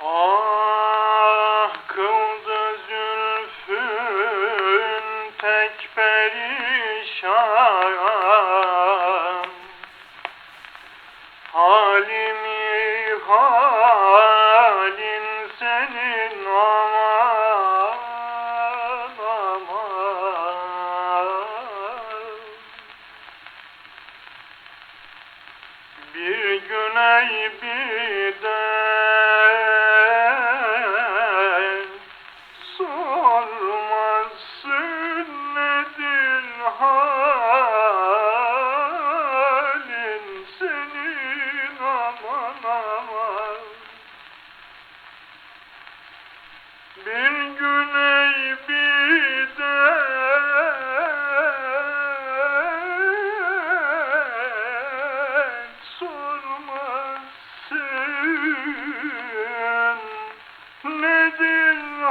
Ah kıldı zülfün tek perişan. Halimi halin senin aman aman. Bir güney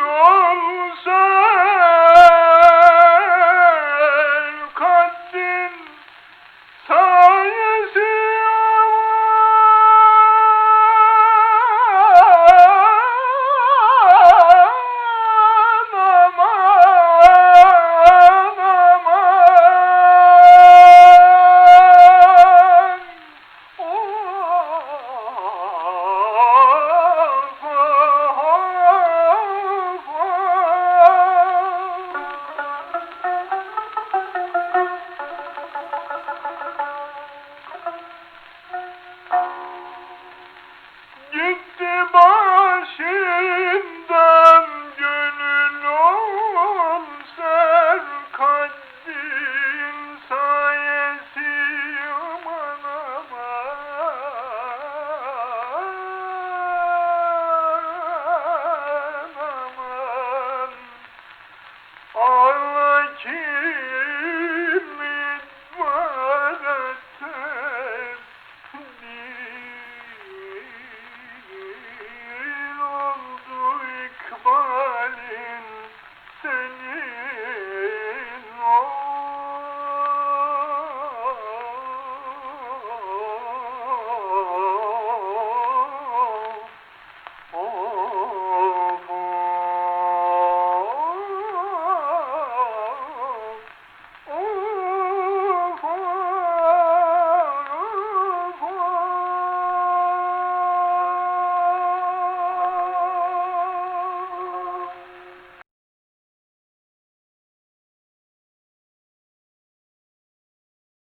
olhos.